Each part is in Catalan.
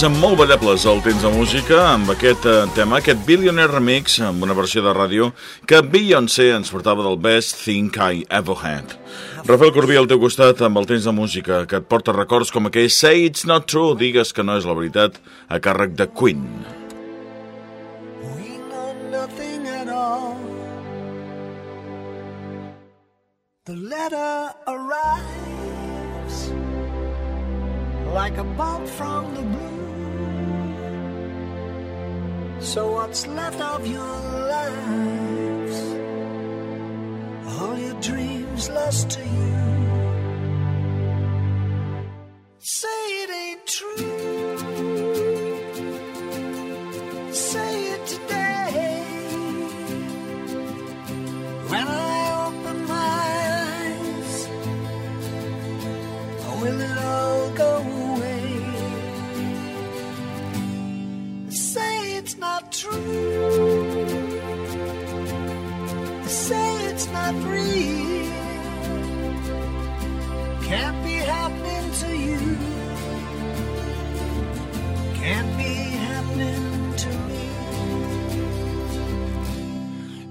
the. Rimes molt ballables al temps de música amb aquest eh, tema, aquest Billionaire Remix amb una versió de ràdio que Beyoncé ens portava del Best Thing I Ever Had. Rafael Corbí al teu costat amb el temps de música que et porta records com aquell Say It's Not True, digues que no és la veritat, a càrrec de Queen. We know nothing at all. The letter arrives like a bolt from the blue. So what's left of your lives? All your dreams lost to you. Say it ain't true. Can't be happening to you. Can't be happening to me.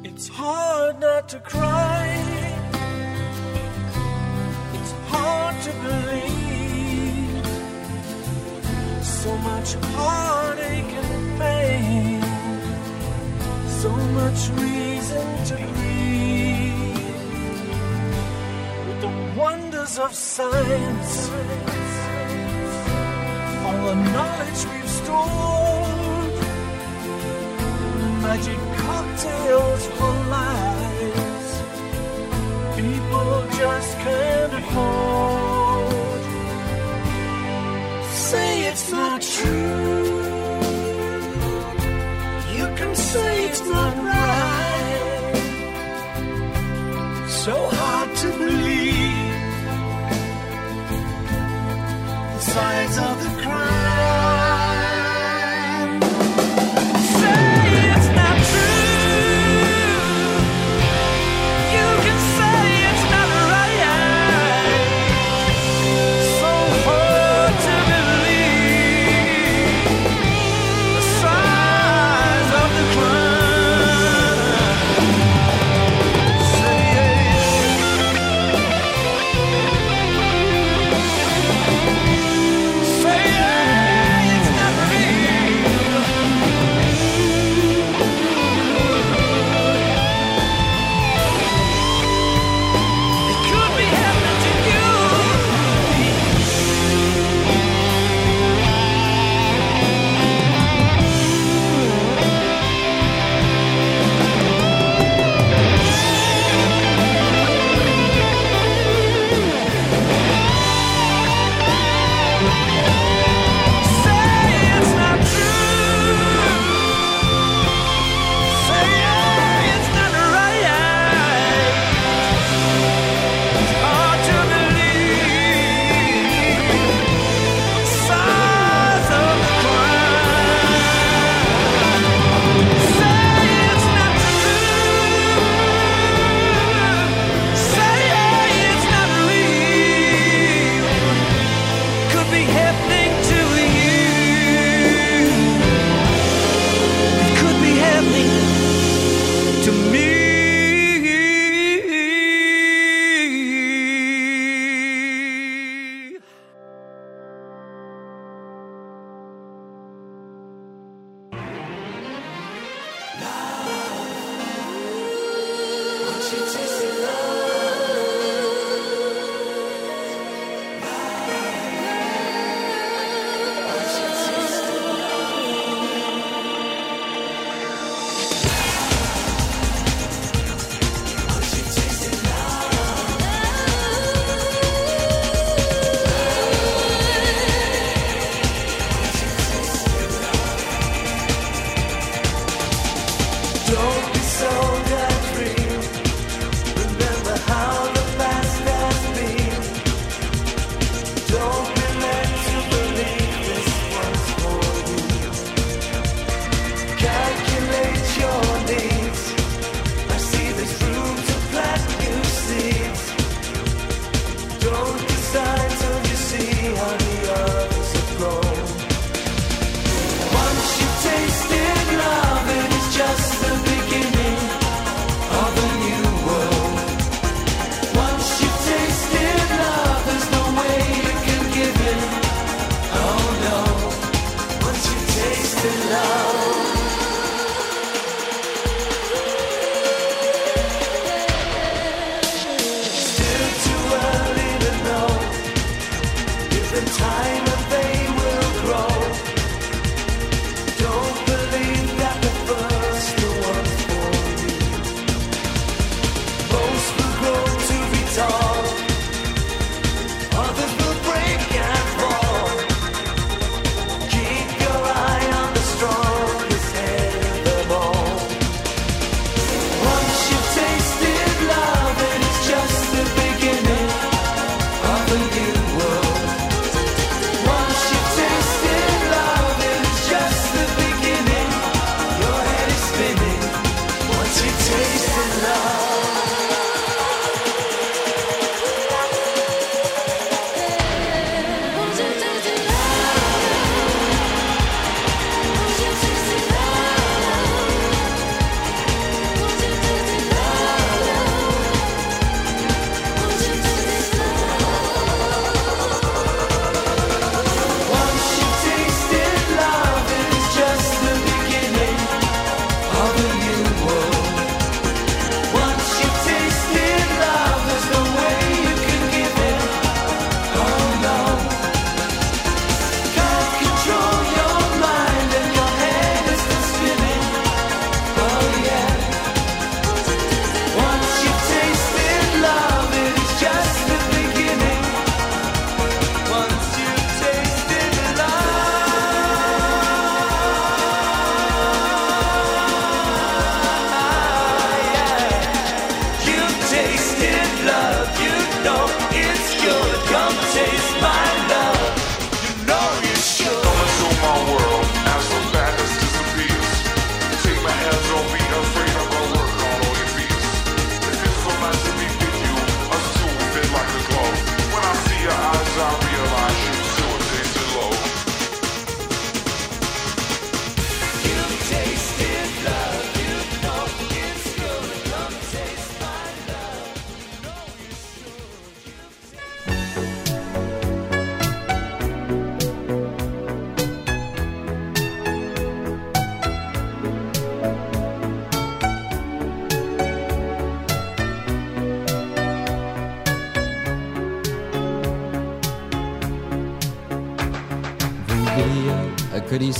It's hard not to cry. It's hard to believe. So much heartache and pain. So much reason to grieve. Of science. All the knowledge we've stored magic cocktails for lives people just can't afford. Say it's not true. You can say it's not right. So sides of the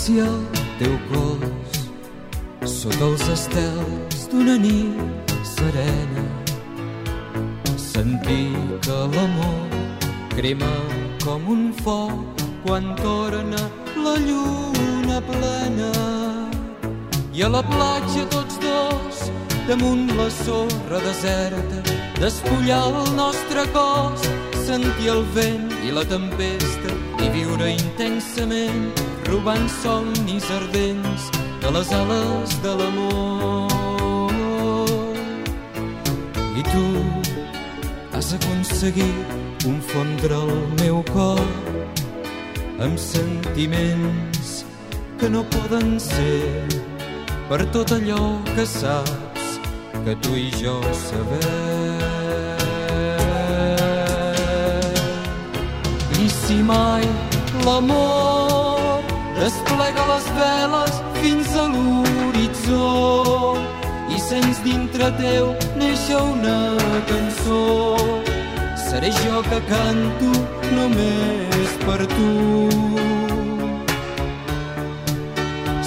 acariciar el teu cos sota els estels d'una nit serena. Sentir que l'amor crema com un foc quan torna la lluna plena. I a la platja tots dos, damunt la sorra deserta, despullar el nostre cos, sentir el vent i la tempesta i viure intensament robant somnis ardents de les ales de l'amor. I tu has aconseguit confondre el meu cor amb sentiments que no poden ser per tot allò que saps que tu i jo sabem. I si mai l'amor desplega les veles fins a l'horitzó i sents dintre teu néixer una cançó. Seré jo que canto només per tu.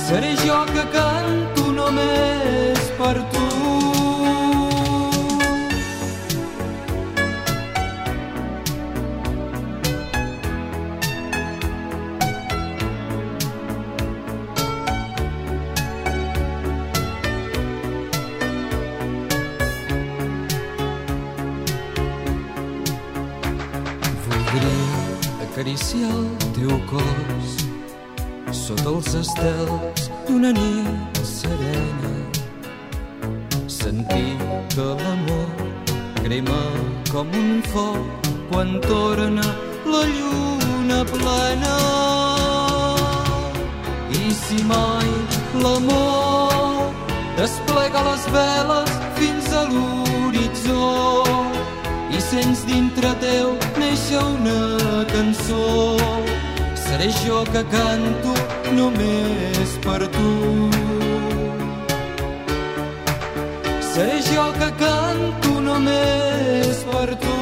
Seré jo que canto només per tu. Teu cos sota els estels d'una nit serena. Sentir que l'amor crema com un foc quan torna la lluna plena. I si mai l'amor desplega les veles fins a l'horitzó i sents dintre teu néixer una cançó seré jo que canto només per tu. Seré jo que canto només per tu.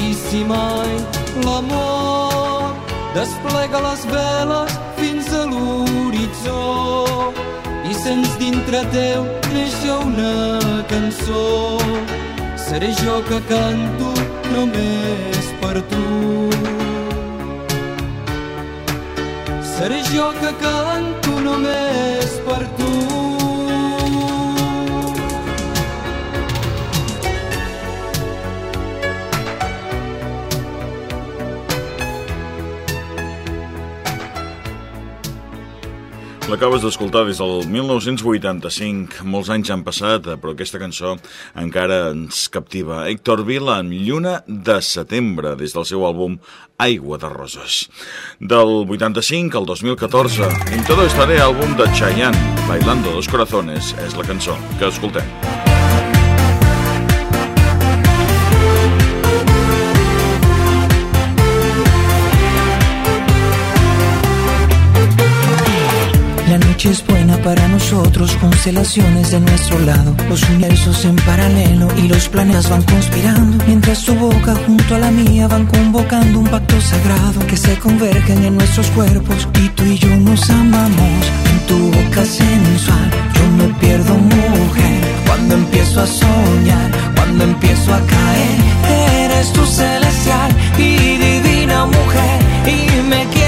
I si mai l'amor desplega les veles fins a l'horitzó i sents dintre teu néixer una cançó seré jo que canto només per tu. Seré jo que canto només per tu. L'acabes d'escoltar des del 1985. Molts anys han passat, eh, però aquesta cançó encara ens captiva. Héctor Vila amb Lluna de setembre, des del seu àlbum Aigua de Roses. Del 85 al 2014, en todo estaré àlbum de Chayanne, Bailando dos corazones, és la cançó que escoltem. Es buena para nosotros, constelaciones de nuestro lado, los universos en paralelo y los planetas van conspirando, mientras tu boca junto a la mía van convocando un pacto sagrado que se convergen en nuestros cuerpos y tú y yo nos amamos. En tu boca sensual yo me pierdo mujer, cuando empiezo a soñar, cuando empiezo a caer, eres tu celestial y divina mujer y me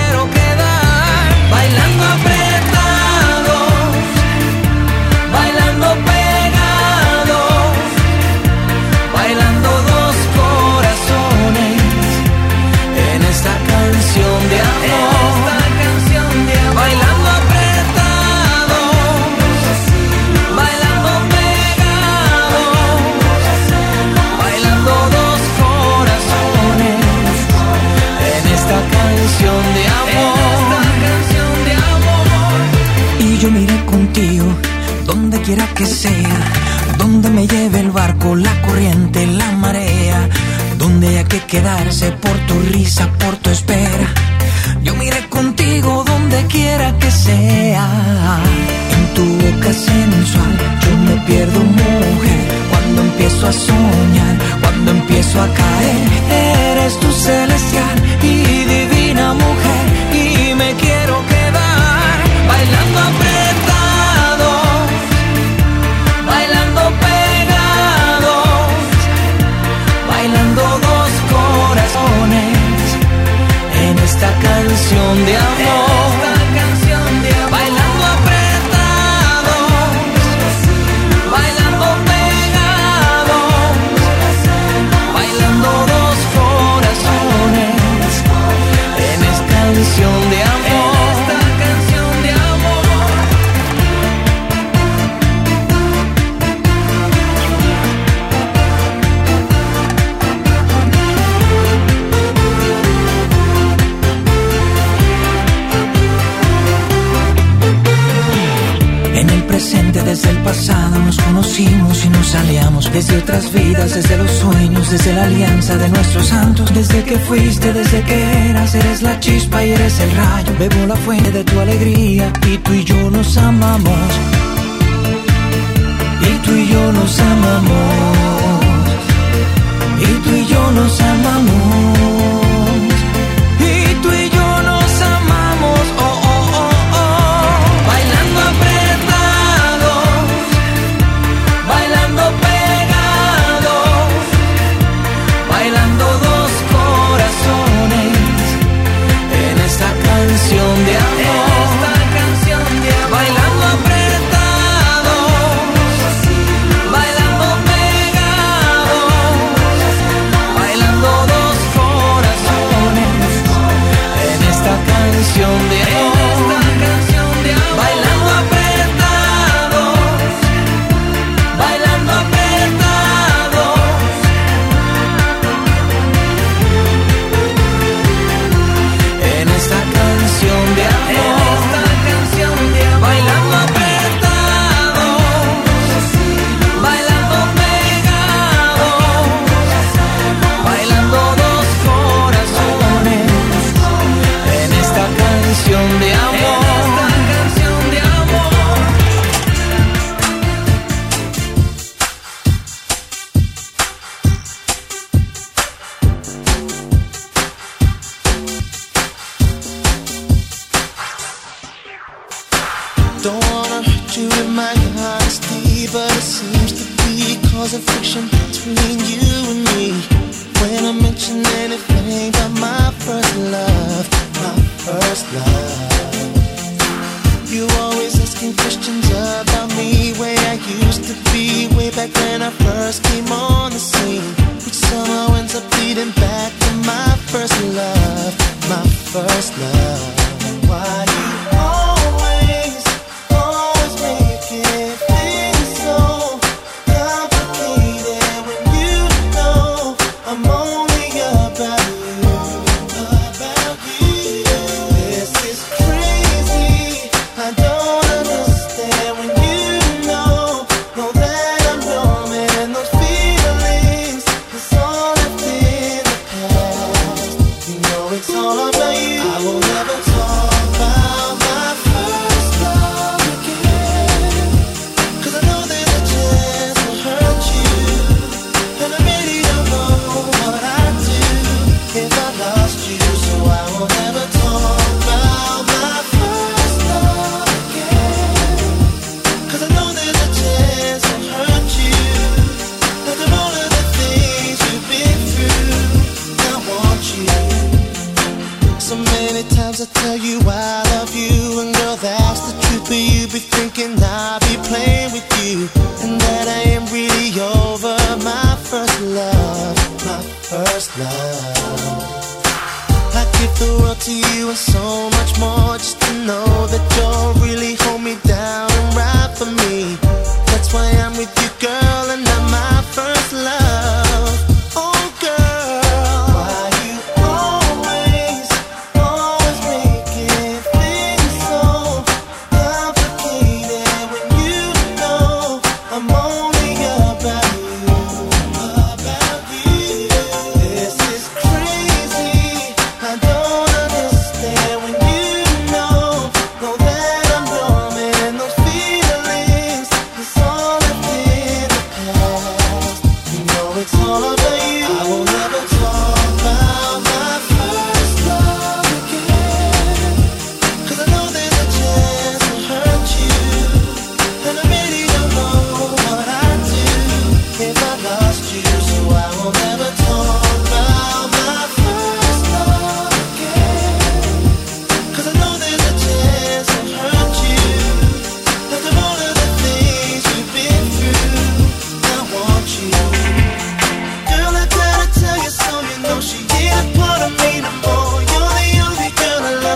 y nos aliamos. Desde otras vidas, desde los sueños, desde la alianza de nuestros santos. Desde que fuiste, desde que eras, eres la chispa y eres el rayo. Bebo la fuente de tu alegría y tú y yo nos amamos. Y tú y yo nos amamos. Y tú y yo nos amamos. Christians.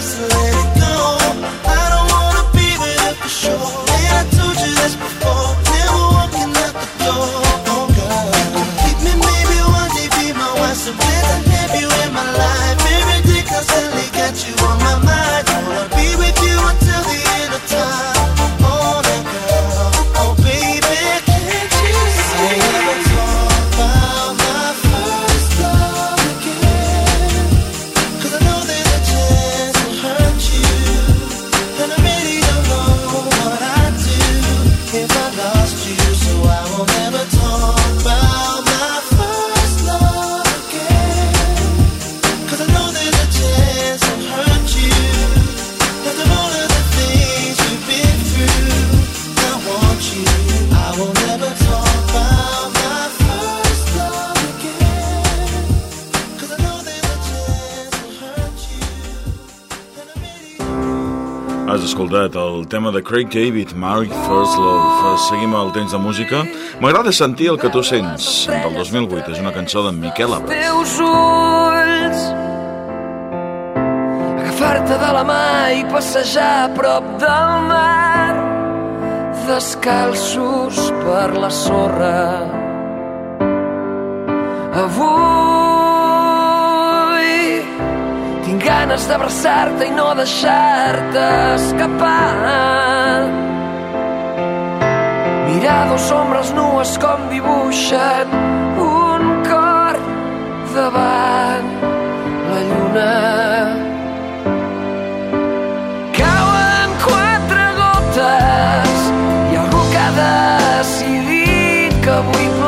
just Has escoltat el tema de Craig David, Mark First Love. Seguim el temps de música. M'agrada sentir el que tu sents, del 2008. És una cançó d'en Miquel Abbas. Teus ulls Agafar-te de la mà i passejar a prop del mar Descalços per la sorra Avui Tinc ganes d'abraçar-te i no deixar-te escapar. Mirar dos ombres nues com dibuixen un cor davant la lluna. Cauen quatre gotes, hi algú que ha decidit que avui plou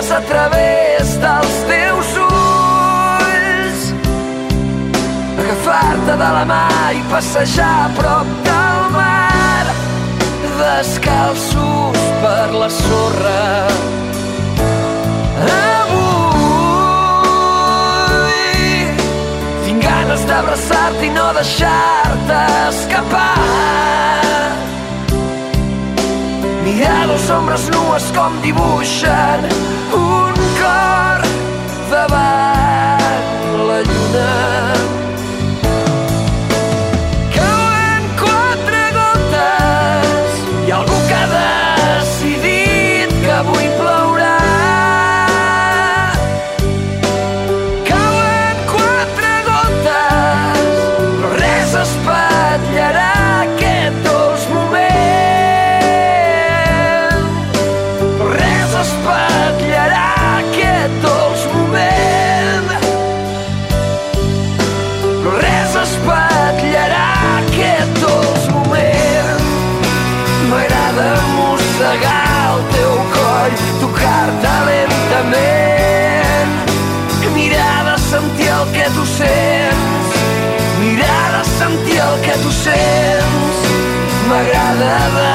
mires a través dels teus ulls. Agafar-te de la mà i passejar a prop del mar. Descalços per la sorra. Avui tinc ganes d'abraçar-te i no deixar-te escapar ha dos ombres nues com dibuixen un cor de baix. never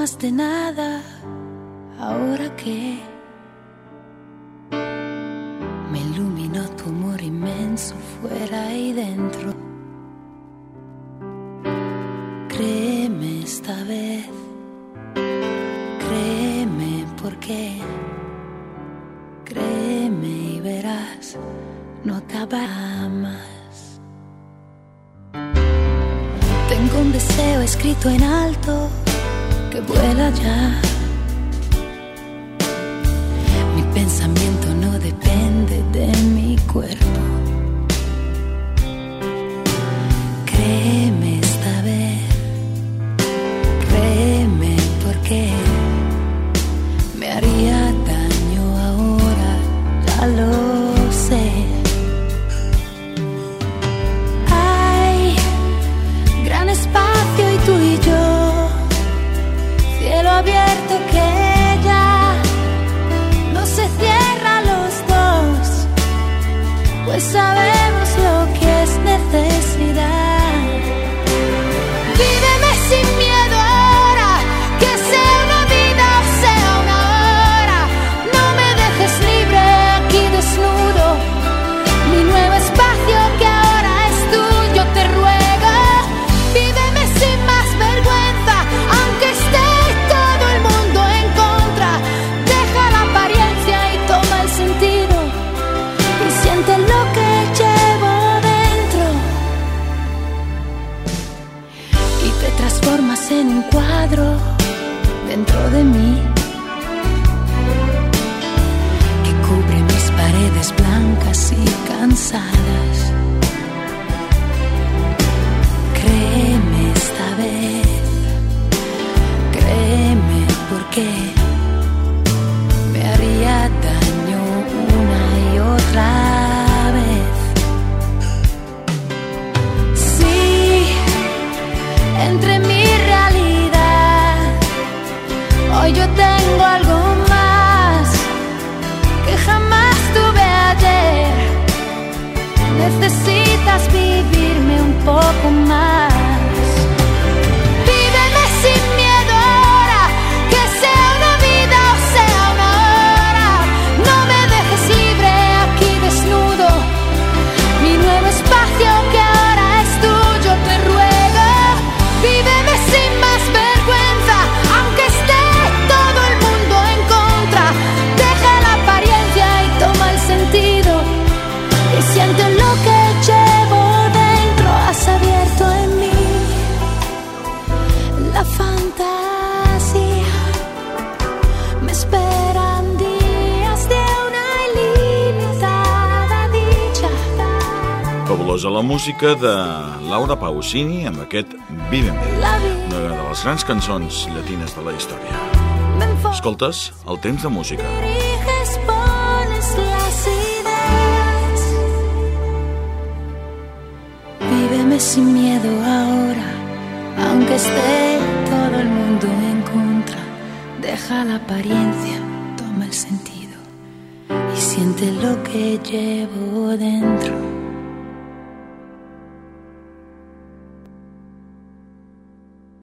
más de nada, ahora que me iluminó tu amor inmenso fuera y dentro. Créeme esta vez, créeme porque, créeme y verás, no acabará más. Tengo un deseo escrito en alto vuela ya. Mi pensamiento no depende de mi cuerpo. saber. que fabulosa la música de Laura Pausini amb aquest vida una de les grans cançons llatines de la història. Escoltes el temps de música. Víveme sin miedo ahora, aunque esté todo el mundo en contra. Deja la apariencia, toma el sentido y siente lo que llevo dentro.